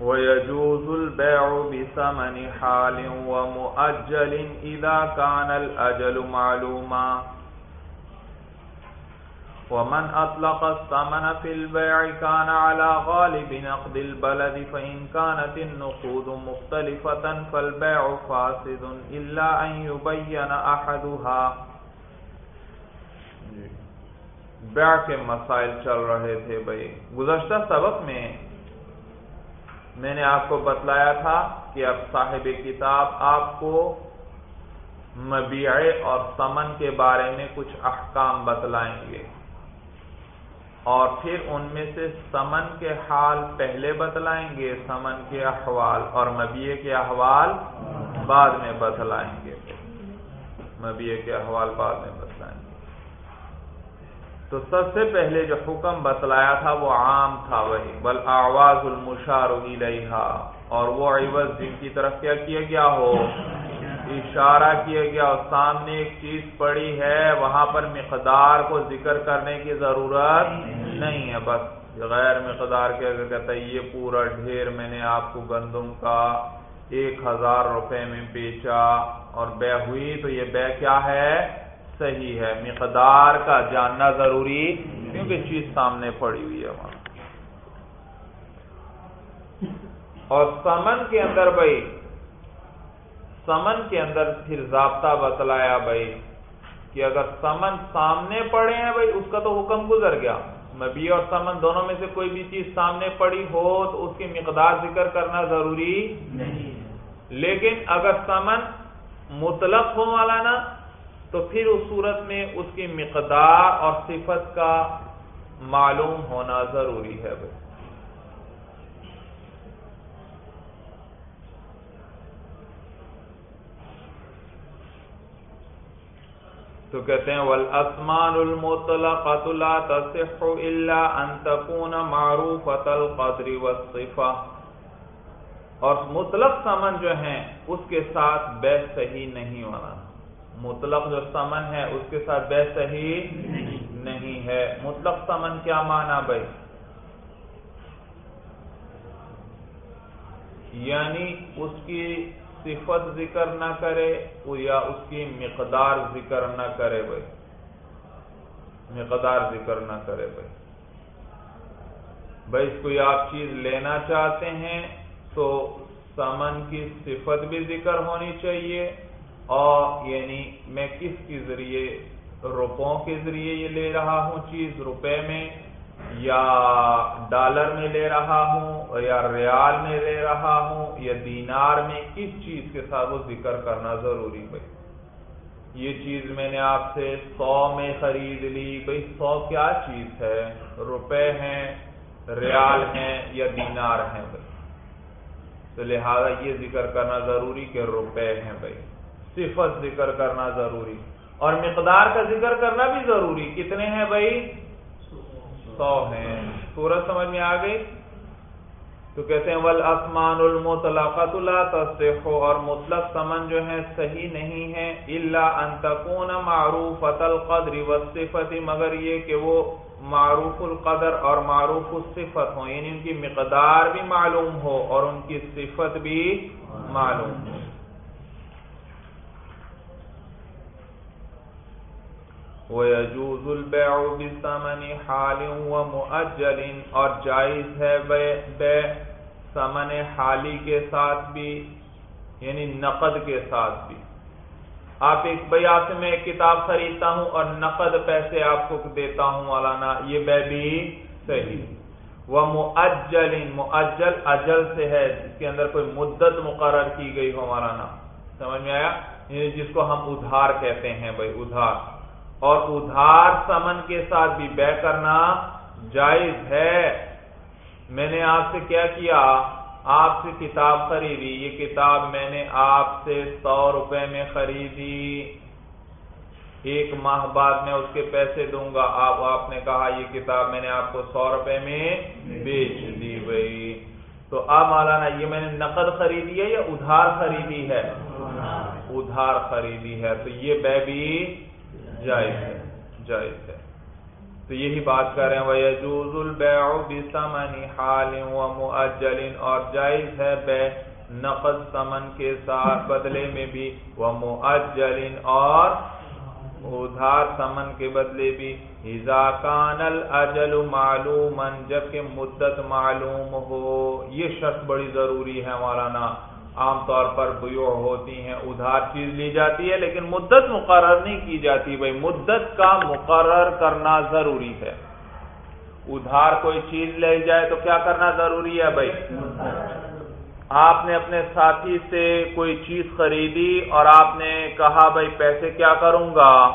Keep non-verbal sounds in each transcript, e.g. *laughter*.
ويجوز البيع بثمن حال ومؤجل إذا كان الأجل معلوما. ومن أطلق الثمن في البيع كان على غالب نقد البلد، فإن كانت النقود مختلفة فالبيع فاسد إلا أن يبين أحدها. بیع کے مسائل چل رہے تھے بھائی۔ گزشتہ سبق میں میں نے آپ کو بتلایا تھا کہ اب صاحب کتاب آپ کو مبیع اور سمن کے بارے میں کچھ احکام بتلائیں گے۔ اور پھر ان میں سے سمن کے حال پہلے بتلائیں گے، سمن کے احوال اور مبیع کے احوال بعد میں بتلائیں گے۔ مبیع کے احوال بعد میں۔ تو سب سے پہلے جو حکم بتلایا تھا وہ عام تھا وہی، بل آواز المشار الیہا، اور وہ عوض جن کی طرف کیا کیا گیا ہو؟ اشارہ کیا گیا، اور سامنے ایک چیز پڑی ہے، وہاں پر مقدار کو ذکر کرنے کی ضرورت نہیں ہے، بس غیر مقدار کے اگر کہتا ہے یہ پورا ڈھیر میں نے آپ کو گندم کا ایک ہزار روپے میں بیچا اور بے ہوئی، تو یہ بے کیا ہے؟ صحیح ہے مقدار کا جاننا ضروری کیونکہ چیز سامنے پڑی ہوئی ہے وہاں۔ اور سمن کے اندر بھائی سمن کے اندر پھر ضابطہ بتلایا بھائی کہ اگر سمن سامنے پڑے ہیں بھائی اس کا تو حکم گزر گیا۔ مبی اور سمن دونوں میں سے کوئی بھی چیز سامنے پڑی ہو تو اس کی مقدار ذکر کرنا ضروری نہیں لیکن اگر سمن مطلق ہو والا نا تو پھر اس صورت میں اس کی مقدار اور صفت کا معلوم ہونا ضروری ہے بھائی۔ تو کہتے ہیں والاسمان المطلقۃ لا تصح الا ان تكون معروفة القدر والصفة۔ اور مطلق سمن جو ہیں، اس کے ساتھ بے صحیح نہیں ہونا۔ مطلق جو سمن ہے، اس کے ساتھ بے صحیح نہیں ہے۔ مطلق سمن کیا مانا بھائی؟ یعنی اس کی صفت ذکر نہ کرے یا اس کی مقدار ذکر نہ کرے بھائی۔ مقدار ذکر نہ کرے بھائی۔ بھائی، اس کو آپ چیز لینا چاہتے ہیں تو سمن کی صفت بھی ذکر ہونی چاہیے۔ اور یعنی میں کس کے ذریعے روپوں کے ذریعے یہ لے رہا ہوں چیز؟ روپے میں یا ڈالر میں لے رہا ہوں یا ریال میں لے رہا ہوں یا دینار میں؟ کس چیز کے ساتھ وہ ذکر کرنا ضروری بھائی؟ یہ چیز میں نے آپ سے سو میں خرید لی۔ بھائی، سو کیا چیز ہے؟ روپے ہیں، ریال ہیں یا دینار ہیں بھائی؟ تو لہذا یہ ذکر کرنا ضروری کہ روپے ہیں بھائی۔ صفت ذکر کرنا ضروری اور مقدار کا ذکر کرنا بھی ضروری کتنے ہیں بھائی؟ سو ہیں۔ سورج سمجھ میں آ گئی؟ تو کہتے ہیں ول آسمان المطلقۃ لا تصح اور مطلق سمن جو ہے صحیح نہیں ہے اللہ انتقون معروف القدر والصفت مگر یہ کہ وہ معروف القدر اور معروف الصفت ہوں یعنی ان کی مقدار بھی معلوم ہو اور ان کی صفت بھی معلوم ہو۔ وَيَجُوزُ الْبَيْعُ بِثَمَنِ حَالٍ وَمُؤَجَّلٍ اور جائز ہے بے سمن حالی کے ساتھ بھی یعنی نقد کے ساتھ بھی۔ آپ ایک بھائی آپ سے میں ایک کتاب خریدتا ہوں اور نقد پیسے آپ کو دیتا ہوں، مولانا، یہ بے بھی صحیح۔ وہ معجل معجل اجل سے ہے، جس کے اندر کوئی مدت مقرر کی گئی ہو، مولانا۔ سمجھ میں آیا؟ یعنی جس کو ہم ادھار کہتے ہیں، بھائی، ادھار۔ اور ادھار سمن کے ساتھ بھی بے کرنا جائز ہے۔ میں نے آپ سے کیا کیا؟ آپ سے کتاب خریدی۔ یہ کتاب میں نے آپ سے سو روپے میں خریدی۔ ایک ماہ بعد میں اس کے پیسے دوں گا۔ آپ آپ نے کہا یہ کتاب میں نے آپ کو سو روپے میں بیچ دی بھائی۔ تو اب مولانا یہ میں نے نقد خریدی ہے یا ادھار خریدی ہے؟ ادھار خریدی ہے۔ تو یہ بے بھی جائز ہے جائز ہے۔ تو یہی بات کر رہے ہیں، وَيَجُوزُ الْبَيْعُ بِسَمَنِ حَالٍ وَمُؤَجَّلٍ، اور جائز ہے بے نقد سمن کے ساتھ بدلے میں بھی، وَمُؤَجَّلٍ، اور ادھار سمن کے بدلے بھی۔ اذا کان الاجل جبکہ مدت معلوم ہو، یہ شرط بڑی ضروری ہے مولانا۔ عام طور پر بیوع ہوتی ہیں، ادھار چیز لی جاتی ہے، لیکن مدت مقرر نہیں کی جاتی۔ بھائی، مدت کا مقرر کرنا ضروری ہے۔ ادھار کوئی چیز لے جائے تو کیا کرنا ضروری ہے بھائی؟ آپ نے اپنے ساتھی سے کوئی چیز خریدی اور آپ نے کہا، بھائی، پیسے کیا کروں گا؟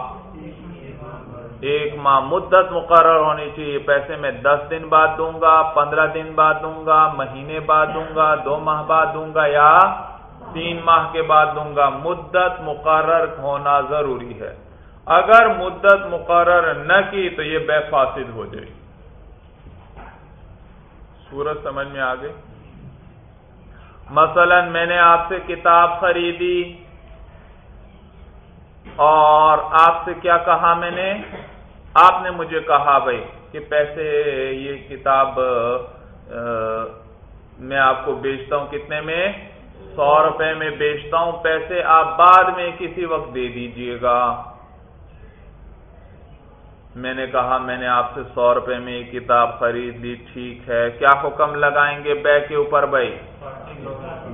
ایک ماہ مدت مقرر ہونی چاہیے، پیسے میں دس دن بعد دوں گا، پندرہ دن بعد دوں گا، مہینے بعد دوں گا، دو ماہ بعد دوں گا یا تین ماہ کے بعد دوں گا۔ مدت مقرر ہونا ضروری ہے۔ اگر مدت مقرر نہ کی تو یہ بے فاسد ہو جائے۔ سورج سمجھ میں آگے مثلا میں نے آپ سے کتاب خریدی اور آپ سے کیا کہا میں نے؟ آپ نے مجھے کہا بھائی کہ پیسے یہ کتاب میں آپ کو بیچتا ہوں کتنے میں؟ سو روپے میں بیچتا ہوں۔ پیسے آپ بعد میں کسی وقت دے دیجیے گا۔ میں نے کہا میں نے آپ سے سو روپے میں یہ کتاب خرید لی ٹھیک ہے۔ کیا حکم لگائیں گے بے کے اوپر بھائی؟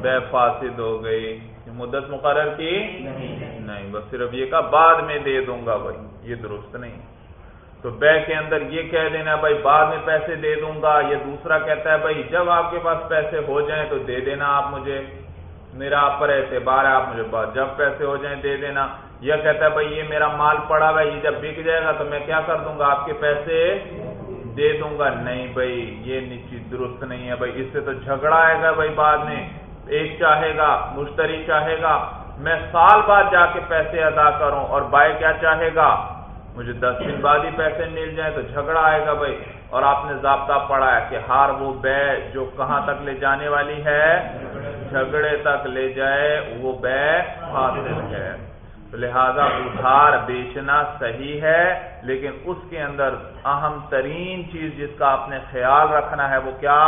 بے فاسد ہو گئی۔ مدت مقرر کی؟ نہیں بس صرف یہ کہا بعد میں دے دوں گا بھائی۔ یہ درست نہیں۔ تو بے کے اندر یہ کہہ دینا بھائی بعد میں پیسے دے دوں گا یہ دوسرا کہتا ہے بھائی جب آپ کے پاس پیسے ہو جائیں تو دے دینا آپ مجھے، میرا آپ پر اعتبار ہے، آپ مجھے جب پیسے ہو جائیں دے دینا۔ یہ کہتا ہے بھائی یہ میرا مال پڑا ہوا ہے، یہ جب بک جائے گا تو میں کیا کر دوں گا؟ آپ کے پیسے دے دوں گا۔ نہیں بھائی، یہ چیز درست نہیں ہے بھائی، اس سے تو جھگڑا آئے گا بھائی بعد میں۔ ایک چاہے گا، مشتری چاہے گا۔ میں سال بعد جا کے پیسے ادا کروں اور بائی کیا چاہے گا؟ مجھے دس دن بعد ہی پیسے مل جائیں تو جھگڑا آئے گا بھائی۔ اور آپ نے ضابطہ پڑھا ہے کہ ہار وہ بے جو کہاں تک لے جانے والی ہے، جھگڑے تک لے جائے وہ بے حاصل ہے۔ لہذا ادھار بیچنا صحیح ہے، لیکن اس کے اندر اہم ترین چیز جس کا آپ نے خیال رکھنا ہے وہ کیا؟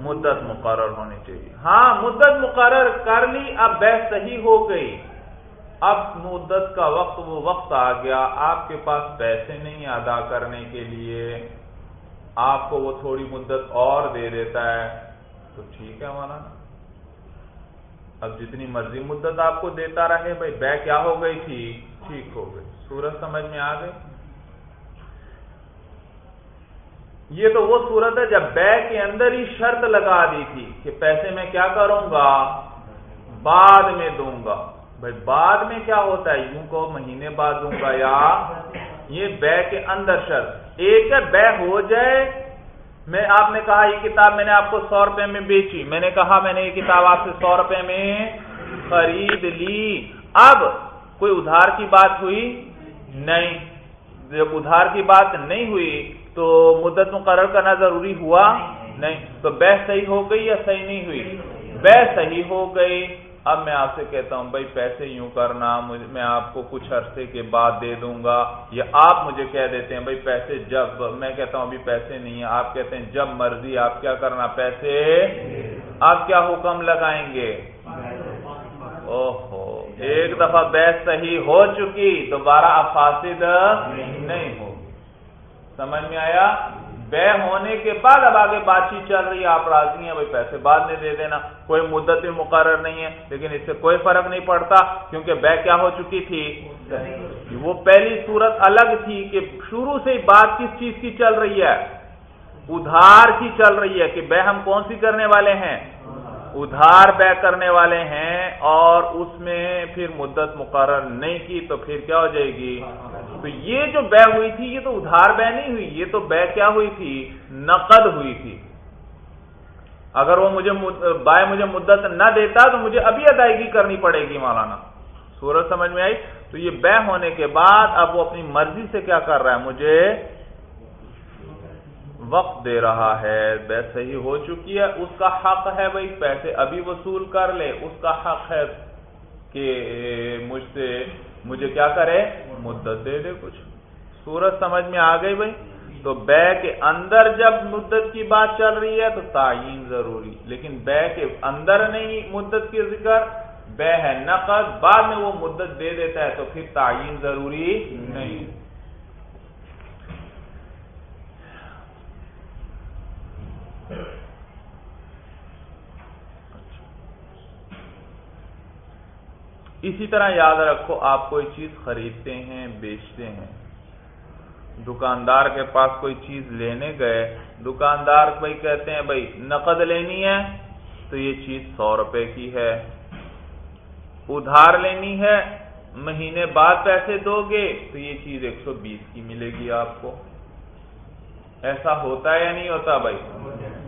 مدت مقرر ہونی چاہیے۔ ہاں مدت مقرر کر لی اب بہ صحیح ہو گئی۔ اب مدت کا وقت وہ وقت آ گیا آپ کے پاس پیسے نہیں ادا کرنے کے لیے۔ آپ کو وہ تھوڑی مدت اور دے دیتا ہے۔ تو ٹھیک ہے ہمارا اب جتنی مرضی مدت آپ کو دیتا رہے بھائی، بے کیا ہو گئی تھی؟ ٹھیک ہو گئی۔ سورج سمجھ میں آ گئی؟ یہ تو وہ صورت ہے جب بے کے اندر ہی شرط لگا دی تھی کہ پیسے میں کیا کروں گا؟ بعد میں دوں گا۔ بھائی بعد میں کیا ہوتا ہے؟ یوں کو مہینے بعد دوں گا یا یہ بے کے اندر شرط ایک ہے بے ہو جائے۔ میں آپ نے کہا یہ کتاب میں نے آپ کو سو روپے میں بیچی۔ میں نے کہا میں نے یہ کتاب آپ سے سو روپے میں خرید لی۔ اب کوئی ادھار کی بات ہوئی؟ نہیں۔ جب ادھار کی بات نہیں ہوئی تو مدت مقرر کرنا ضروری ہوا؟ نہیں۔ تو بہ صحیح ہو گئی یا صحیح نہیں ہوئی؟ بہ صحیح ہو گئی۔ اب میں آپ سے کہتا ہوں، بھائی پیسے یوں کرنا میں آپ کو کچھ عرصے کے بعد دے دوں گا. یا آپ مجھے کہہ دیتے ہیں، بھائی پیسے جب میں کہتا ہوں، ابھی پیسے نہیں ہیں. آپ کہتے ہیں، جب مرضی، آپ کیا کرنا؟ پیسے آپ کیا حکم لگائیں گے؟ اوہو، ایک دفعہ بحث صحیح ہو چکی، دوبارہ اب فاسد نہیں ہو۔ سمجھ میں آیا؟ بے ہونے کے بعد اب آگے بات چیت چل رہی ہے، آپ راضی ہیں، بھائی پیسے بعد میں دے دینا، کوئی مدت بھی مقرر نہیں ہے، لیکن اس سے کوئی فرق نہیں پڑتا، کیونکہ بے کیا ہو چکی تھی؟ وہ پہلی صورت الگ تھی کہ شروع سے ہی بات کس چیز کی چل رہی ہے؟ ادھار کی چل رہی ہے کہ بے ہم کون سی کرنے والے ہیں؟ ادھار بے کرنے والے ہیں اور اس میں پھر مدت مقرر نہیں کی تو پھر کیا ہو جائے گی؟ تو یہ جو بے ہوئی تھی، یہ تو ادھار بے نہیں ہوئی، یہ تو بے کیا ہوئی تھی؟ نقد ہوئی تھی۔ اگر وہ مجھے بائے مجھے مدت نہ دیتا تو مجھے ابھی ادائیگی کرنی پڑے گی مولانا۔ سورج سمجھ میں آئی؟ تو یہ بے ہونے کے بعد اب وہ اپنی مرضی سے کیا کر رہا ہے؟ مجھے وقت دے رہا ہے۔ بے صحیح ہو چکی ہے۔ اس کا حق ہے بھائی، پیسے ابھی وصول کر لے۔ اس کا حق ہے کہ مجھ سے مجھے کیا کرے؟ مدت دے دے کچھ۔ سورج سمجھ میں آ گئی بھائی۔ تو بے کے اندر جب مدت کی بات چل رہی ہے تو تعین ضروری۔ لیکن بے کے اندر نہیں مدت کی ذکر، بے ہے نقد، بعد میں وہ مدت دے دیتا ہے تو پھر تعین ضروری نہیں۔ اسی طرح یاد رکھو، آپ کوئی چیز خریدتے ہیں، بیچتے ہیں۔ دکاندار کے پاس کوئی چیز لینے گئے، دکاندار بھائی کہتے ہیں، بھائی، نقد لینی ہے؟ تو یہ چیز سو روپے کی ہے۔ ادھار لینی ہے، مہینے بعد پیسے دو گے، تو یہ چیز ایک سو بیس کی ملے گی آپ کو۔ ایسا ہوتا ہے یا نہیں ہوتا بھائی؟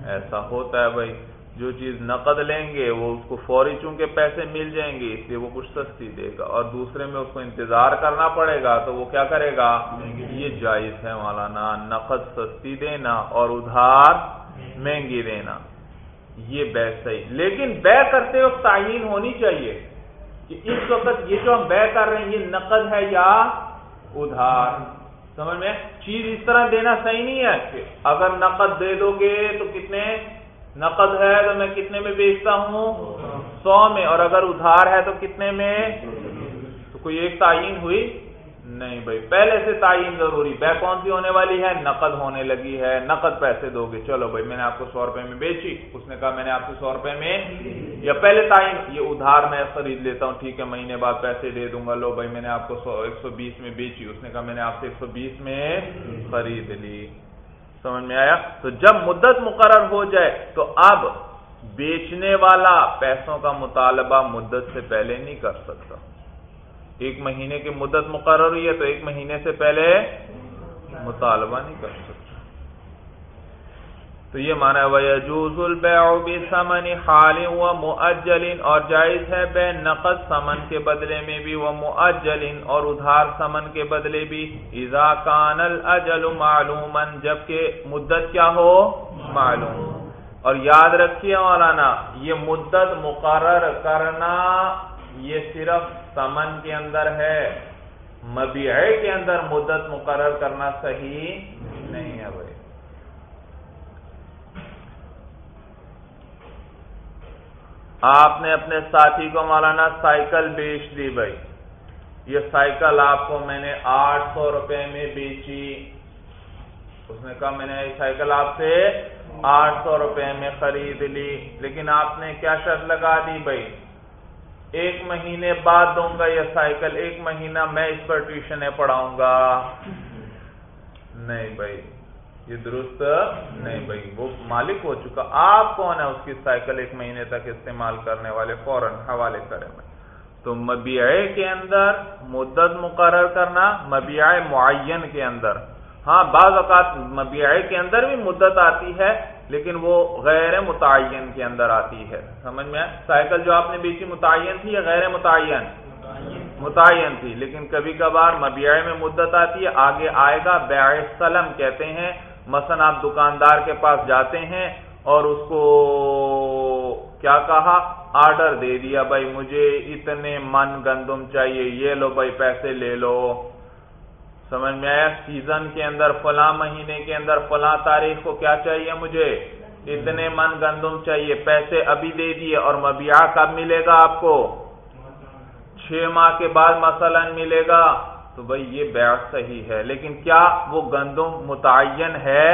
ایسا ہوتا ہے بھائی۔ جو چیز نقد لیں گے، وہ اس کو فوری چونکہ پیسے مل جائیں گے، اس لیے وہ کچھ سستی دے گا۔ اور دوسرے میں اس کو انتظار کرنا پڑے گا، تو وہ کیا کرے گا؟ یہ جائز ہے مولانا، نقد سستی دینا اور ادھار مہنگی دینا۔ یہ بے صحیح۔ لیکن بے کرتے وقت تعین ہونی چاہیے کہ اس وقت یہ جو ہم بے کر رہے ہیں، یہ نقد ہے یا ادھار؟ سمجھ میں؟ چیز اس طرح دینا صحیح نہیں ہے کہ اگر نقد دے دو گے تو کتنے؟ نقد ہے تو میں کتنے میں بیچتا ہوں؟ سو میں۔ اور اگر ادھار ہے تو کتنے میں؟ تو کوئی ایک تعین ہوئی نہیں بھائی۔ پہلے سے تعین ضروری۔ بے کون سی ہونے والی ہے، نقد ہونے لگی ہے۔ نقد پیسے دو گے چلو بھائی، میں نے آپ کو سو روپے میں بیچی۔ اس نے کہا، میں نے آپ کو سو روپے میں یا پہلے تعین۔ یہ ادھار میں خرید لیتا ہوں، ٹھیک ہے، مہینے بعد پیسے دے دوں گا۔ لو بھائی، میں نے آپ کو سو، ایک سو بیس میں بیچی۔ اس نے کہا، میں نے آپ سے ایک سو بیس میں خرید لی۔ سمجھ میں آیا؟ تو جب مدت مقرر ہو جائے تو اب بیچنے والا پیسوں کا مطالبہ مدت سے پہلے نہیں کر سکتا۔ ایک مہینے کی مدت مقرر ہوئی ہے تو ایک مہینے سے پہلے مطالبہ نہیں کر سکتا۔ تو یہ مانا وجوز البیع سمن خال و مؤجلن اور جائز ہے بے نقد سمن کے بدلے میں بھی وہ مؤجلن اور ادھار سمن کے بدلے بھی۔ اذا کان الاجل معلوما جبکہ مدت کیا ہو؟ معلوم۔ اور یاد رکھیے مولانا، یہ مدت مقرر کرنا یہ صرف سمن کے اندر ہے۔ مبیعے کے اندر مدت مقرر کرنا صحیح نہیں ہے بھائی۔ آپ نے اپنے ساتھی کو مولانا سائیکل بیچ دی بھائی۔ یہ سائیکل آپ کو میں نے آٹھ سو روپے میں بیچی۔ اس نے کہا میں نے یہ سائیکل آپ سے آٹھ سو روپے میں خرید لی۔ لیکن آپ نے کیا شرط لگا دی بھائی؟ ایک مہینے بعد دوں گا یہ سائیکل، ایک مہینہ میں اس پر ٹیوشنیں پڑھاؤں گا۔ نہیں بھائی۔ یہ درست نہیں بھائی، وہ مالک ہو چکا۔ آپ کون ہے اس کی سائیکل ایک مہینے تک استعمال کرنے والے فوراً حوالے کرے میں تو مبیعے کے اندر مدت مقرر کرنا مبیع معین کے اندر۔ ہاں بعض اوقات مبیعے کے اندر بھی مدت آتی ہے، لیکن وہ غیر متعین کے اندر آتی ہے۔ سمجھ میں؟ سائیکل جو آپ نے بیچی متعین تھی یا غیر متعین؟ متعین تھی۔ لیکن کبھی کبھار مبیعے میں مدت آتی ہے، آگے آئے گا، بیع سلم کہتے ہیں۔ مثلا آپ دکاندار کے پاس جاتے ہیں اور اس کو کیا کہا؟ آرڈر دے دیا، بھائی مجھے اتنے من گندم چاہیے، یہ لو بھائی پیسے لے لو۔ سمجھ میں آیا؟ سیزن کے اندر، فلاں مہینے کے اندر، فلاں تاریخ کو کیا چاہیے مجھے؟ اتنے من گندم چاہیے، پیسے ابھی دے دیے اور مبیا کب ملے گا آپ کو؟ چھ ماہ کے بعد مثلا ملے گا۔ تو بھائی یہ بیع صحیح ہے۔ لیکن کیا وہ گندم متعین ہے؟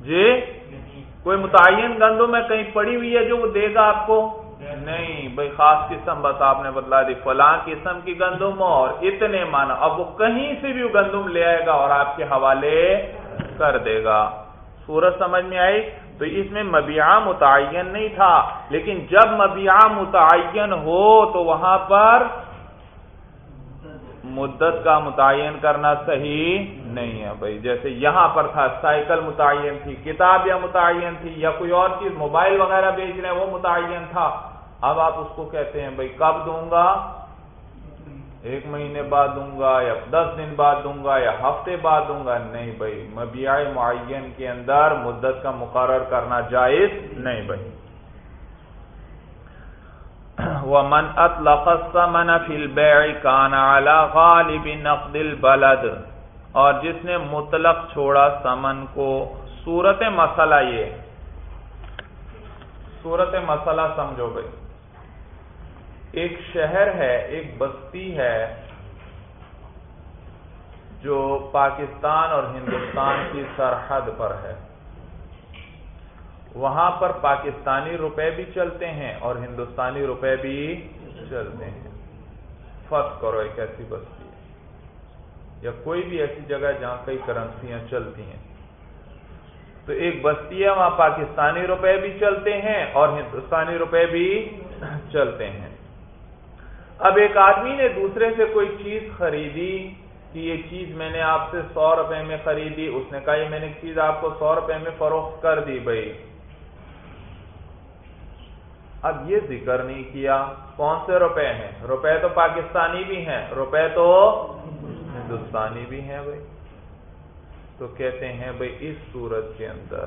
جی؟ کوئی متعین گندم ہے کہیں پڑی ہوئی ہے جو وہ دے گا آپ کو؟ نہیں۔ بھائی خاص قسم بس آپ نے بتلا دی، فلاں قسم کی گندم اور اتنے مانا اب وہ کہیں سے بھی گندم لے آئے گا اور آپ کے حوالے کر دے گا۔ سورج سمجھ میں آئی؟ تو اس میں مبیعہ متعین نہیں تھا، لیکن جب مبیعہ متعین ہو تو وہاں پر مدت کا متعین کرنا صحیح نہیں ہے بھائی۔ جیسے یہاں پر تھا، سائیکل متعین تھی کتاب یا متعین تھی، یا کوئی اور چیز، موبائل وغیرہ بیچ رہے ہیں، وہ متعین تھا۔ اب آپ اس کو کہتے ہیں بھائی، کب دوں گا؟ ایک مہینے بعد دوں گا، یا دس دن بعد دوں گا، یا ہفتے بعد دوں گا۔ نہیں بھائی، مبیع معین کے اندر مدت کا مقرر کرنا جائز نہیں بھائی۔ *clears throat* ومن اطلق الثمن في البيع كان على غالب نقد البلد۔ اور جس نے مطلق چھوڑا سمن کو، صورت مسئلہ یہ۔ صورت مسئلہ سمجھو بھائی۔ ایک شہر ہے، ایک بستی ہے جو پاکستان اور ہندوستان کی سرحد پر ہے۔ وہاں پر پاکستانی روپے بھی چلتے ہیں اور ہندوستانی روپے بھی چلتے ہیں۔ فرض کرو ایک ایسی بستی ہے۔ یا کوئی بھی ایسی جگہ جہاں کئی کرنسیاں چلتی ہیں۔ تو ایک بستی ہے، وہاں پاکستانی روپے بھی چلتے ہیں اور ہندوستانی روپے بھی چلتے ہیں۔ اب ایک آدمی نے دوسرے سے کوئی چیز خریدی کہ یہ چیز میں نے آپ سے سو روپے میں خریدی، اس نے کہا یہ میں نے چیز آپ کو سو روپے میں فروخت کر دی بھائی۔ اب یہ ذکر نہیں کیا۔ کون سے روپے ہیں؟ روپے تو پاکستانی بھی ہیں، روپے تو ہندوستانی بھی ہیں بھائی۔ تو کہتے ہیں بھائی اس صورت کے اندر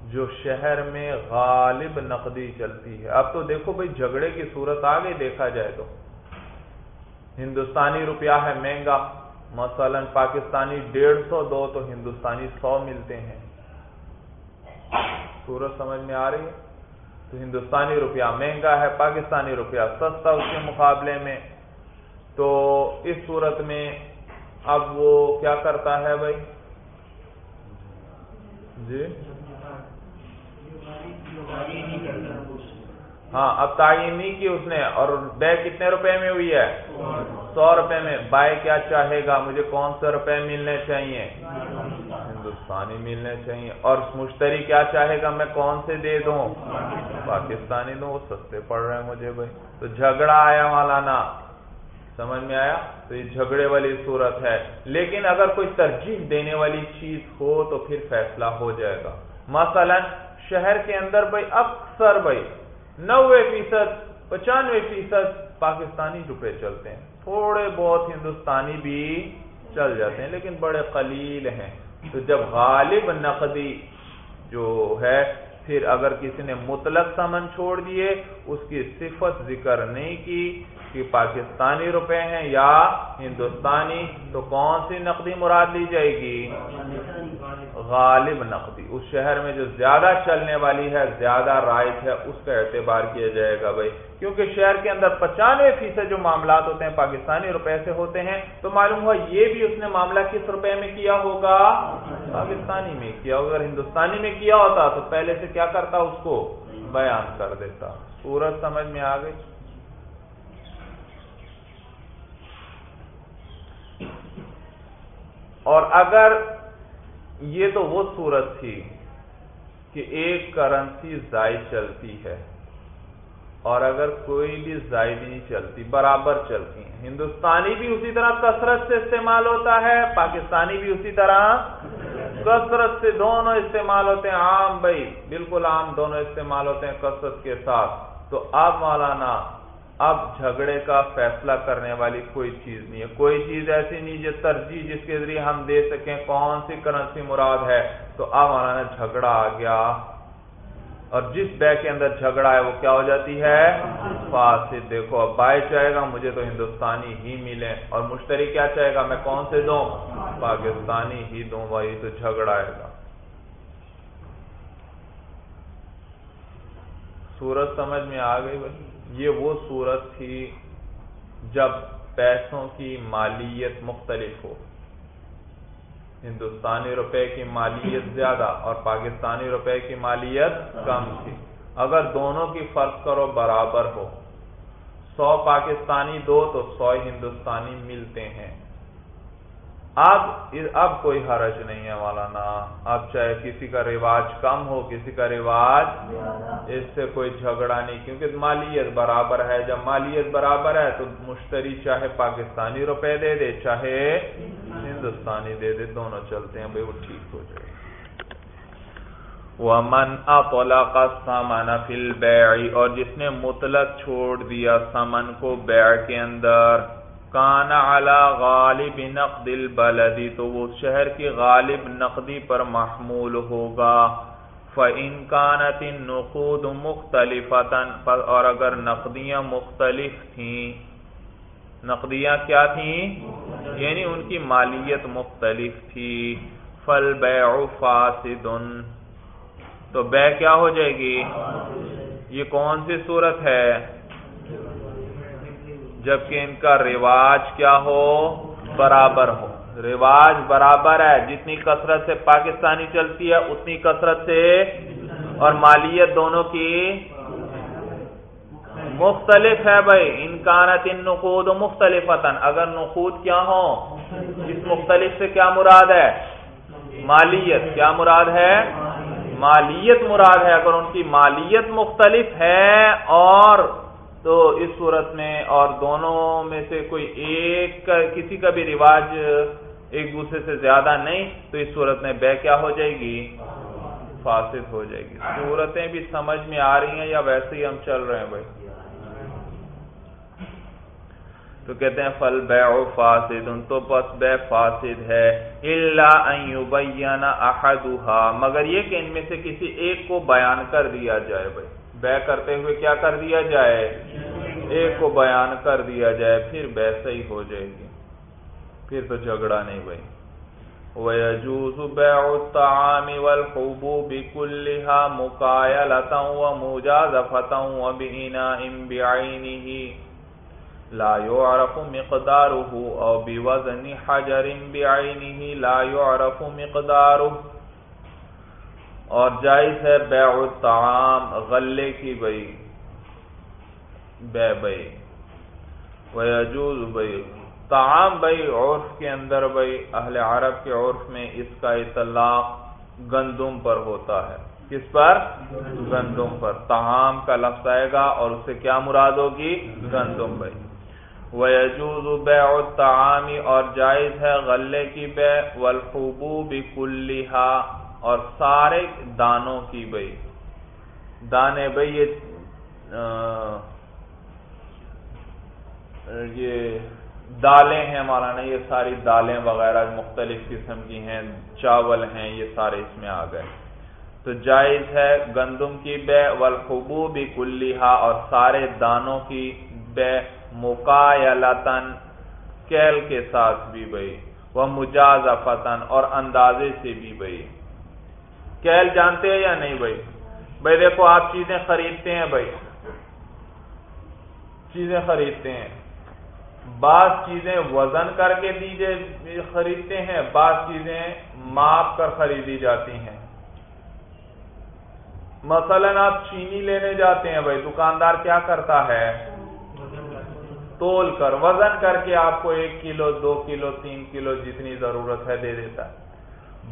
جو شہر میں غالب نقدی چلتی ہے۔ اب تو دیکھو بھائی جھگڑے کی صورت آگے دیکھا جائے تو۔ ہندوستانی روپیہ ہے مہنگا۔ مثلا پاکستانی ڈیڑھ سو دو تو ہندوستانی سو ملتے ہیں۔ صورت سمجھ میں آ رہی ہے؟ تو ہندوستانی روپیہ مہنگا ہے، پاکستانی روپیہ سستا اس کے مقابلے میں۔ تو اس صورت میں اب وہ کیا کرتا ہے بھائی؟ جی؟ ہاں اب تعین نہیں کی اس نے، اور بے کتنے روپے میں ہوئی ہے؟ سو روپے میں۔ بائے کیا چاہے گا؟ مجھے کون سے روپے ملنے چاہیے؟ ہندوستانی ملنے چاہیے۔ اور مشتری کیا چاہے گا؟ میں کون سے دے دوں؟ پاکستانی دوں۔ وہ سستے پڑ رہے ہیں مجھے بھائی۔ تو جھگڑا آیا مولانا۔ سمجھ میں آیا؟ تو یہ جھگڑے والی صورت ہے۔ لیکن اگر کوئی ترجیح دینے والی چیز ہو تو پھر فیصلہ ہو جائے گا۔ مثلا شہر کے اندر بھائی اکثر بھائی نوے فیصد، پچانوے فیصد پاکستانی روپے چلتے ہیں۔ تھوڑے بہت ہندوستانی بھی چل جاتے ہیں، لیکن بڑے قلیل ہیں۔ تو جب غالب نقدی جو ہے، پھر اگر کسی نے مطلق سمن چھوڑ دیے، اس کی صفت ذکر نہیں کی کہ پاکستانی روپے ہیں یا ہندوستانی، تو کون سی نقدی مراد لی جائے گی؟ غالب نقدی۔ اس شہر میں جو زیادہ چلنے والی ہے، زیادہ رائٹ ہے، اس کا اعتبار کیا جائے گا بھائی۔ کیونکہ شہر کے اندر پچانوے فیصد جو معاملات ہوتے ہیں پاکستانی روپے سے ہوتے ہیں، تو معلوم ہوا یہ بھی اس نے معاملہ کس روپے میں کیا ہوگا؟ پاکستانی میں کیا ہوگا۔ اگر ہندوستانی میں کیا ہوتا، تو پہلے سے کیا کرتا، اس کو بیان کر دیتا۔ سورج سمجھ میں آ گئی؟ اور اگر یہ تو وہ صورت تھی کہ ایک کرنسی زائد چلتی ہے اور اگر کوئی بھی زائد نہیں چلتی، برابر چلتی ہیں۔ ہندوستانی بھی اسی طرح کثرت سے استعمال ہوتا ہے، پاکستانی بھی اسی طرح کثرت سے دونوں استعمال ہوتے ہیں۔ عام بھائی، بالکل عام دونوں استعمال ہوتے ہیں کثرت کے ساتھ۔ تو اب مولانا اب جھگڑے کا فیصلہ کرنے والی کوئی چیز نہیں ہے۔ کوئی چیز ایسی نہیں جو ترجیح جس کے ذریعے ہم دے سکیں کون سی کرنسی مراد ہے۔ تو اب ہمارا جھگڑا آ گیا۔ اور جس بے کے اندر جھگڑا ہے وہ کیا ہو جاتی ہے؟ فاسد۔ دیکھو، اب بائے چاہے گا مجھے تو ہندوستانی ہی ملے اور مشتری کیا چاہے گا؟ میں کون سے دوں؟ پاکستانی ہی دوں۔ بھائی تو جھگڑا آئے گا سورج سمجھ میں آ گئی بھائی۔ یہ وہ صورت تھی جب پیسوں کی مالیت مختلف ہو۔ ہندوستانی روپے کی مالیت زیادہ اور پاکستانی روپے کی مالیت کم تھی۔ اگر دونوں کی فرق کرو برابر ہو۔ سو پاکستانی دو تو سو ہندوستانی ملتے ہیں۔ اب اب کوئی حرج نہیں ہے مولانا۔ اب چاہے کسی کا رواج کم ہو، کسی کا رواج اس سے کوئی جھگڑا نہیں۔ کیونکہ مالیت برابر ہے۔ جب مالیت برابر ہے تو مشتری چاہے پاکستانی روپے دے دے، چاہے ہندوستانی دے دے، دونوں چلتے ہیں بھائی وہ ٹھیک ہو جائے۔ وہ من کا سامان فل اور جس نے مطلق چھوڑ دیا سمن کو بیع کے اندر کان علی غالب نقد البلدی تو وہ شہر کی غالب نقدی پر محمول ہوگا۔ فَإِن كَانَتِ النُّقُودُ مُخْتَلِفَةً اور اگر نقدیاں مختلف تھیں، نقدیاں کیا تھیں؟ یعنی ان کی مالیت مختلف تھی۔ فل بیع فاسد۔ تو بے کیا ہو جائے گی؟ یہ کون سی صورت ہے؟ جبکہ ان کا رواج کیا ہو؟ برابر ہو۔ رواج برابر ہے۔ جتنی کثرت سے پاکستانی چلتی ہے، اتنی کثرت سے اور مالیت دونوں کی مختلف ہے بھائی۔ انکانت ان نقود مختلف اگر نقود کیا ہو؟ اس مختلف سے کیا مراد ہے؟ مالیت۔ کیا مراد ہے؟ مالیت مراد ہے۔ اگر ان کی مالیت مختلف ہے اور تو اس صورت میں اور دونوں میں سے کوئی ایک کسی کا بھی رواج ایک دوسرے سے زیادہ نہیں، تو اس صورت میں بے کیا ہو جائے گی؟ فاسد ہو جائے گی۔ صورتیں بھی سمجھ میں آ رہی ہیں یا ویسے ہی ہم چل رہے ہیں بھائی؟ تو کہتے ہیں فل بے فاسد۔ ان تو بس بے فاسد ہے۔ اللہ احدہ مگر یہ کہ ان میں سے کسی ایک کو بیان کر دیا جائے بھائی۔ بے کرتے ہوئے کیا کر دیا جائے؟ ایک کو بیان کر دیا جائے، پھر بے صحیح ہو جائے گی پھر تو جھگڑا نہیں بھائی۔ وَيَجُوزُ بَيْعُ الطَّعَامِ وَالْحُبُوبِ كُلِّهَا مُقَايَلَةً وَمُجَازَفَةً وَبِإِنَاءٍ بِعَيْنِهِ لا يعرف مقداره او بوزن حجر بعينه لا يعرف مقداره اور جائز ہے بیع الطعام، غلے کی بئی۔ بے بئی۔ ویجوز بئی۔ طعام بئی، عرف کے اندر بئی۔ اہل عرب کے عرف میں اس کا اطلاق گندم پر ہوتا ہے۔ کس پر؟ گندم پر۔ طعام کا لفظ آئے گا اور اس سے کیا مراد ہوگی؟ گندم بئی۔ وَيَجُوزُ بَيْعُ الطَّعَامِ اور جائز ہے غلے کی بے والحبوب كُلِّهَا اور سارے دانوں کی بے دانے بے یہ دالیں ہیں مولانا یہ ساری دالیں وغیرہ مختلف قسم کی ہیں، چاول ہیں، یہ سارے اس میں آ گئے۔ تو جائز ہے گندم کی بے والحبوب كُلِّهَا اور سارے دانوں کی بے مکایلتن کیل کے ساتھ بھی بھائی وہ مجاز اور اندازے سے بھی بھائی کیل جانتے ہیں یا نہیں بھائی؟ بھائی دیکھو، آپ چیزیں خریدتے ہیں بھائی۔ چیزیں خریدتے ہیں۔ بعض چیزیں وزن کر کے دیجیے خریدتے ہیں، بعض چیزیں ماپ کر خریدی جاتی ہیں۔ مثلا آپ چینی لینے جاتے ہیں بھائی، دکاندار کیا کرتا ہے؟ تول کر، وزن کر کے آپ کو ایک کلو، دو کلو، تین کلو جتنی ضرورت ہے دے دیتا۔ ہے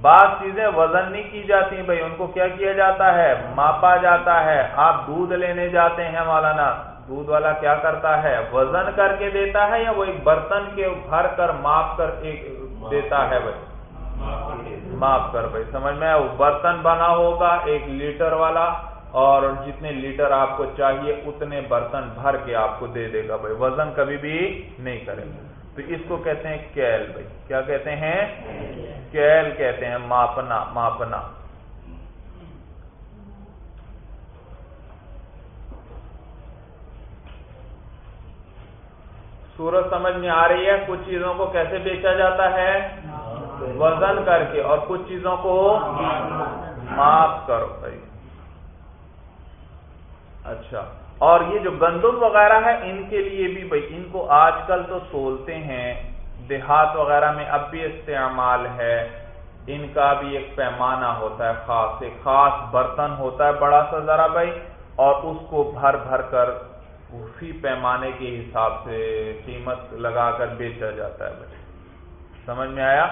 بعض چیزیں وزن نہیں کی جاتی بھائی، ان کو کیا کیا جاتا ہے؟ ماپا جاتا ہے۔ آپ دودھ لینے جاتے ہیں مولانا، دودھ والا کیا کرتا ہے؟ وزن کر کے دیتا ہے یا وہ ایک برتن کے بھر کر ماپ کر ایک دیتا ہے بھائی؟ ماپ کر بھائی، سمجھ میں برتن بنا ہوگا ایک لیٹر والا اور جتنے لیٹر آپ کو چاہیے اتنے برتن بھر کے آپ کو دے دے گا بھائی۔ وزن کبھی بھی نہیں کرے گا۔ تو اس کو کہتے ہیں کیل بھائی۔ کیا کہتے ہیں؟ کیل کہتے ہیں ماپنا ماپنا۔ سورج سمجھ میں آ رہی ہے کچھ چیزوں کو کیسے بیچا جاتا ہے؟ وزن کر کے اور کچھ چیزوں کو ماپ۔ کرو بھائی۔ اچھا۔ اور یہ جو گندم وغیرہ ہے، ان کے لیے بھی بھائی، ان کو آج کل تو سولتے ہیں۔ دیہات وغیرہ میں اب بھی استعمال ہے۔ ان کا بھی ایک پیمانہ ہوتا ہے، خاص ایک خاص برتن ہوتا ہے بڑا سا ذرا بھائی، اور اس کو بھر بھر کر اسی پیمانے کے حساب سے قیمت لگا کر بیچا جاتا ہے بھائی۔ سمجھ میں آیا؟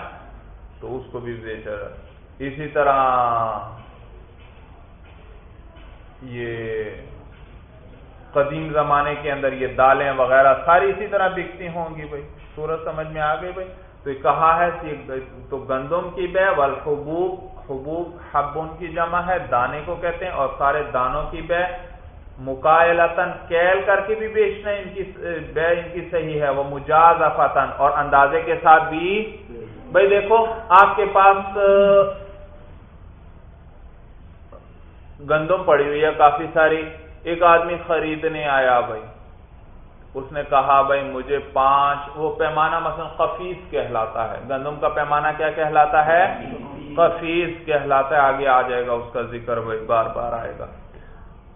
تو اس کو بھی بیچا جاتا اسی طرح یہ قدیم زمانے کے اندر یہ دالیں وغیرہ ساری اسی طرح بکتی ہوں گی بھائی۔ سورج سمجھ میں آ گئی بھائی۔ تو یہ کہا ہے تو گندم کی بے والحبوب، حبوب حبون کی جمع ہے، دانے کو کہتے ہیں اور سارے دانوں کی بے مکائلتن کیل کر کے بھی بیچنا ان کی بے ان کی صحیح ہے۔ وہ مجاز اور اندازے کے ساتھ بھی۔ بھائی دیکھو، آپ کے پاس گندم پڑی ہوئی ہے کافی ساری۔ ایک آدمی خریدنے آیا بھائی۔ اس نے کہا بھائی مجھے پانچ، وہ پیمانہ مثلا خفیز کہلاتا ہے۔ گندم کا پیمانہ کیا کہلاتا ہے؟ خفیز کہلاتا ہے۔ آگے آ جائے گا اس کا ذکر بھائی، بار بار آئے گا۔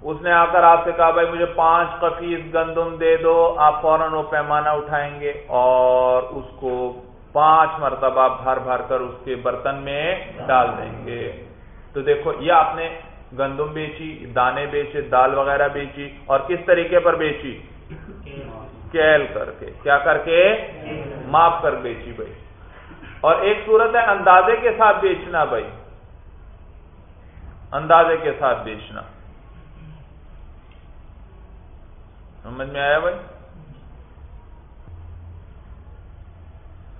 اس نے آ کر آپ سے کہا بھائی مجھے پانچ خفیز گندم دے دو، آپ فوراً وہ پیمانہ اٹھائیں گے۔ اور اس کو پانچ مرتبہ بھر بھر کر اس کے برتن میں ڈال دیں گے۔ تو دیکھو، یہ آپ نے گندم بیچی، دانے بیچے، دال وغیرہ بیچی اور کس طریقے پر بیچی؟ کیل کر کے۔ کیا کر کے؟ ماپ کر بیچی بھائی۔ اور ایک صورت ہے اندازے کے ساتھ بیچنا بھائی۔ اندازے کے ساتھ بیچنا۔ سمجھ میں آیا بھائی؟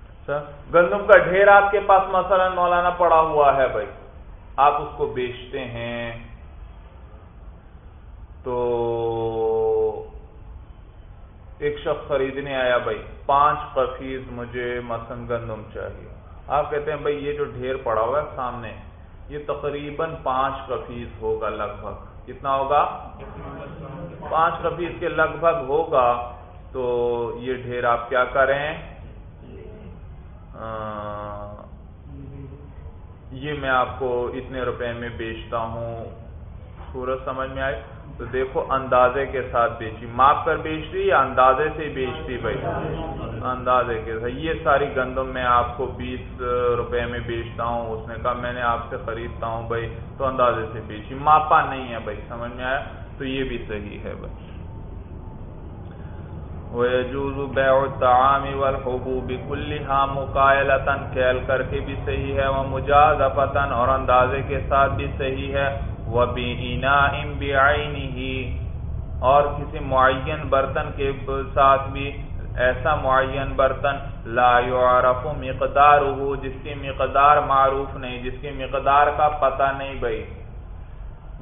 اچھا۔ گندم کا ڈھیر آپ کے پاس مثلا مولانا پڑا ہوا ہے بھائی۔ آپ اس کو بیچتے ہیں، تو ایک شخص خریدنے آیا، بھائی، پانچ قفیز مجھے مثلا گندم چاہیے۔ آپ کہتے ہیں، بھائی، یہ جو ڈھیر پڑا ہوا ہے سامنے، یہ تقریباً پانچ قفیز ہوگا لگ بھگ۔ کتنا ہوگا؟ پانچ قفیز کے لگ بھگ ہوگا۔ تو یہ ڈھیر آپ کیا کریں؟ یہ میں آپ کو اتنے روپے میں بیچتا ہوں۔ سورج سمجھ میں آئے؟ تو دیکھو، اندازے کے ساتھ بیچی۔ ماپ کر بیچتی یا اندازے سے بیچتی بھائی؟ اندازے کے ساتھ۔ یہ ساری گندم میں آپ کو بیس روپے میں بیچتا ہوں۔ اس نے کہا، میں نے آپ سے خریدتا ہوں بھائی، تو اندازے سے بیچی۔ ماپا نہیں ہے بھائی، سمجھ میں آیا؟ تو یہ بھی صحیح ہے بھائی۔ وَيَجُوزُ بَيْعُ الطَّعَامِ وَالْحُبُوبِ كُلِّهَا مُقَائِلَةً کھیل کر کے بھی صحیح ہے وَمُجَازَفَةً اور اندازے کے ساتھ بھی صحیح ہے وَبِعِنَائِمْ بِعَيْنِهِ، اور کسی معین برتن کے ساتھ بھی ایسا معین برتن، لا يعرف مقدارہ جس کی مقدار معروف نہیں، جس کی مقدار کا پتہ نہیں بھائی۔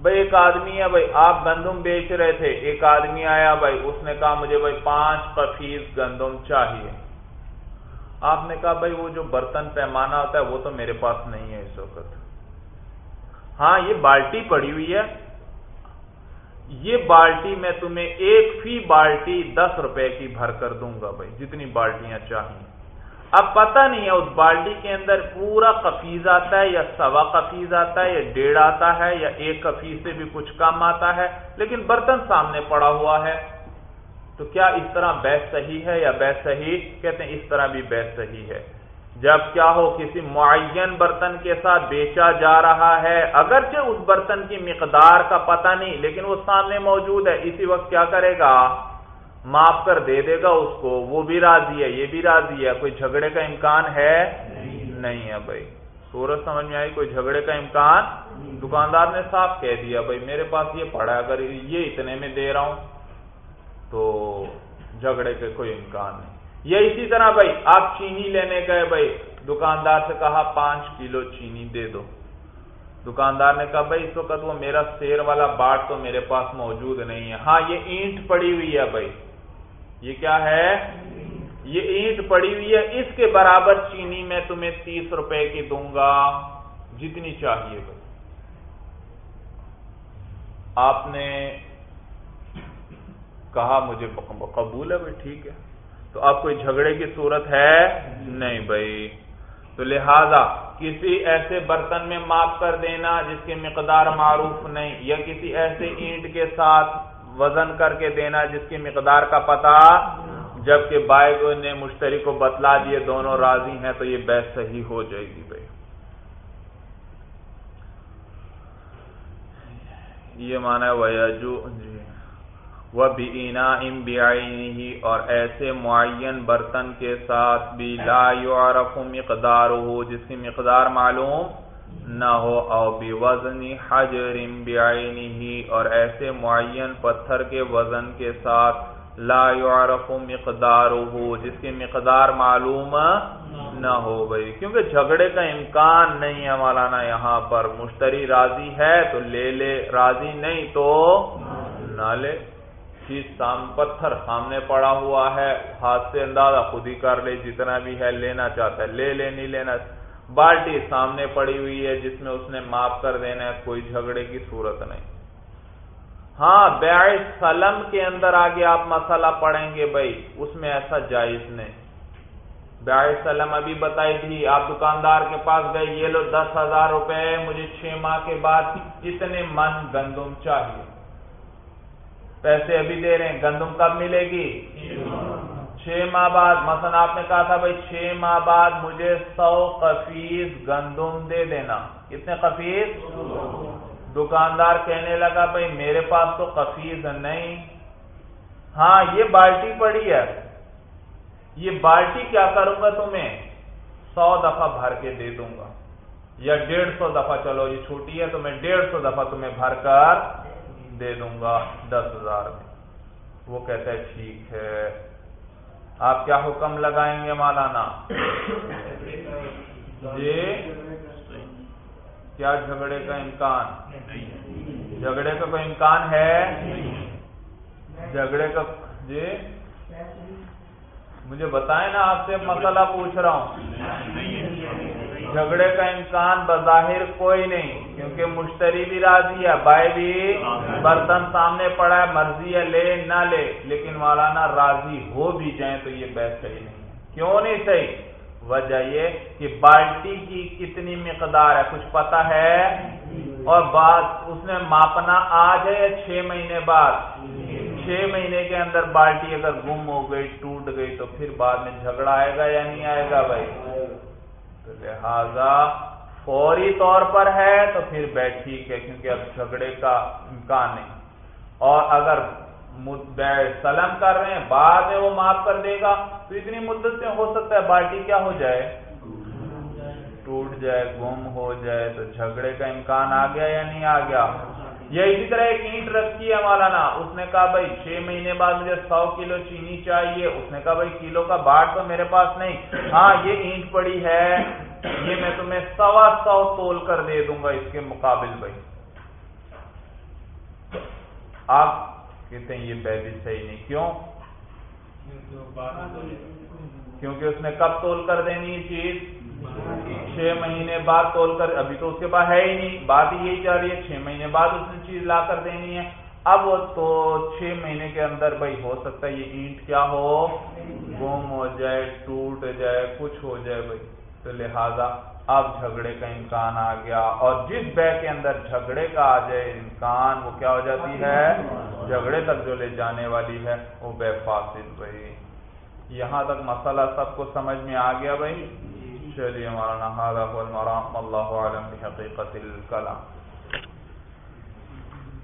بھائی ایک آدمی ہے بھائی آپ گندم بیچ رہے تھے، ایک آدمی آیا بھائی اس نے کہا مجھے بھائی پانچ پفیس گندم چاہیے۔ آپ نے کہا بھائی وہ جو برتن پیمانہ ہوتا ہے، وہ تو میرے پاس نہیں ہے اس وقت۔ ہاں یہ بالٹی پڑی ہوئی ہے۔ یہ بالٹی میں تمہیں ایک فی بالٹی دس روپے کی بھر کر دوں گا بھائی جتنی بالٹیاں چاہیے اب پتہ نہیں ہے، اس بالٹی کے اندر پورا کفیز آتا ہے یا سوا کفیز آتا ہے یا ڈیڑھ آتا ہے یا ایک کفیز سے بھی کچھ کم آتا ہے، لیکن برتن سامنے پڑا ہوا ہے۔ تو کیا اس طرح بیس صحیح ہے یا بیس صحیح؟ کہتے ہیں اس طرح بھی بیس صحیح ہے۔ جب کیا ہو کسی معین برتن کے ساتھ بیچا جا رہا ہے، اگرچہ اس برتن کی مقدار کا پتہ نہیں، لیکن وہ سامنے موجود ہے۔ اسی وقت کیا کرے گا؟ معاف کر دے دے گا اس کو، وہ بھی راضی ہے، یہ بھی راضی ہے، کوئی جھگڑے کا امکان ہے؟ نہیں ہے بھائی۔ سورج سمجھ میں آئی، کوئی جھگڑے کا امکان؟ دکاندار نے صاف کہہ دیا، بھائی میرے پاس یہ پڑا ہے، اگر یہ اتنے میں دے رہا ہوں تو جھگڑے کے کوئی امکان نہیں۔ یہ اسی طرح بھائی، آپ چینی لینے گئے بھائی۔ دکاندار سے کہا، پانچ کلو چینی دے دو۔ دکاندار نے کہا، بھائی اس وقت وہ میرا سیر والا باٹ تو میرے پاس موجود نہیں ہے۔ ہاں یہ اینٹ پڑی ہوئی ہے بھائی۔ یہ کیا ہے؟ یہ اینٹ پڑی ہوئی ہے، اس کے برابر چینی میں تمہیں تیس روپے کی دوں گا، جتنی چاہیے بھائی آپ نے کہا مجھے قبول ہے بھائی، ٹھیک ہے۔ تو آپ کوئی جھگڑے کی صورت ہے؟ نہیں بھائی۔ تو لہذا کسی ایسے برتن میں ماپ کر دینا جس کی مقدار معروف نہیں، یا کسی ایسے اینٹ کے ساتھ وزن کر کے دینا جس کی مقدار کا پتہ، جبکہ بائگ نے مشتری کو بتلا دیے، دونوں راضی ہیں، تو یہ بحث صحیح ہو جائے گی بھائی۔ یہ مانا ہے جو جی وہ بھی اینا ام ہی اور ایسے معین برتن کے ساتھ بھی لا یعرف مقدار ہو جس کی مقدار معلوم نہ ہو او بھی وزن حجر ہی اور ایسے معین پتھر کے وزن کے ساتھ لا یعرف مقدار ہو جس کی مقدار معلوم نہ ہو بھائی۔ کیونکہ جھگڑے کا امکان نہیں ہے مولانا یہاں پر۔ مشتری راضی ہے تو لے لے، راضی نہیں تو نہ لے۔ چیز سام پتھر سامنے پڑا ہوا ہے ہاتھ سے اندازہ خود ہی کر لے، جتنا بھی ہے لینا چاہتا ہے، لے لے، نہیں لینا۔ بالٹی سامنے پڑی ہوئی ہے، جس میں اس نے معاف کر دینا ہے، کوئی جھگڑے کی صورت نہیں۔ ہاں بیع سلم کے اندر آگے آپ مسئلہ پڑھیں گے بھائی، اس میں ایسا جائز نہیں۔ بیع سلم ابھی بتائی تھی، آپ دکاندار کے پاس گئے، یہ لو دس ہزار روپے، مجھے چھ ماہ کے بعد کتنے من گندم چاہیے؟ پیسے ابھی دے رہے ہیں، گندم کب ملے گی؟ چھ ماہ بعد، مثلا آپ نے کہا تھا بھائی چھ ماہ بعد مجھے سو قفیز گندم دے دینا۔ کتنے قفیز؟ دکاندار کہنے لگا، بھائی میرے پاس تو قفیز نہیں۔ ہاں یہ بالٹی پڑی ہے۔ یہ بالٹی کیا کروں گا تمہیں؟ سو دفعہ بھر کے دے دوں گا۔ یا ڈیڑھ سو دفعہ، چلو یہ چھوٹی ہے تو میں ڈیڑھ سو دفعہ تمہیں بھر کر دے دوں گا دس ہزار میں۔ وہ کہتا ہے، ٹھیک ہے۔ آپ کیا حکم لگائیں گے مولانا؟ جی؟ کیا جھگڑے کا امکان؟ جھگڑے کا کوئی امکان ہے؟ جھگڑے کا جی؟ مجھے بتائیں نا آپ سے مسئلہ پوچھ رہا ہوں۔ جھگڑے کا امکان بظاہر کوئی نہیں کیونکہ مشتری بھی راضی ہے بھائی بھی برتن سامنے پڑا ہے مرضی ہے لے نہ لے لیکن مولانا راضی ہو بھی جائیں تو یہ بحث صحیح نہیں ہے۔ کیوں نہیں صحیح؟ وجہ یہ کہ بالٹی کی کتنی مقدار ہے کچھ پتا ہے؟ اور بات اس نے ماپنا آج ہے یا چھ مہینے بعد۔ چھ مہینے کے اندر بالٹی اگر گم ہو گئی ٹوٹ گئی تو پھر بعد میں جھگڑا آئے گا یا نہیں آئے گا بھائی؟ لہذا فوری طور پر ہے تو پھر بیٹھ ٹھیک ہے کیونکہ اب جھگڑے کا امکان نہیں۔ اور اگر سلم کر رہے ہیں، بعد میں وہ معاف کر دے گا، تو اتنی مدت سے ہو سکتا ہے بالٹی کیا ہو جائے؟ ٹوٹ جائے، گم ہو جائے، تو جھگڑے کا امکان آ گیا یا نہیں آ گیا؟ یا اسی طرح ایک اینٹ رکھی ہے مولانا، اس نے کہا بھائی چھ مہینے بعد مجھے سو کلو چینی چاہیے۔ اس نے کہا بھائی کلو کا باٹ تو میرے پاس نہیں۔ ہاں یہ اینٹ پڑی ہے۔ یہ میں تمہیں سوا سو تول کر دے دوں گا اس کے مقابل بھائی۔ آپ کہتے ہیں یہ بھی صحیح نہیں، کیوں؟ کیونکہ اس نے کب تول کر دینی یہ چیز؟ چھ مہینے بعد تول کر، ابھی تو اس کے بعد ہے ہی نہیں، بات یہی چاہ رہی ہے، چھ مہینے بعد اس نے چیز لا کر دینی ہے۔ اب وہ تو چھ مہینے کے اندر بھائی ہو سکتا ہے، یہ اینٹ کیا ہو؟ گم ہو جائے، ٹوٹ جائے، کچھ ہو جائے بھائی۔ تو لہذا اب جھگڑے کا امکان آ گیا۔ اور جس بے کے اندر جھگڑے کا آ جائے امکان، وہ کیا ہو جاتی ہے؟ جھگڑے تک جو لے جانے والی ہے، وہ بے فاصل بھائی۔ یہاں تک مسئلہ سب کو سمجھ میں آ گیا بھائی۔ چلیے مولانا اللہ عالم حقیقت الكلام.